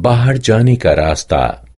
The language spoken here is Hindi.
बाहर जाने का रास्ता।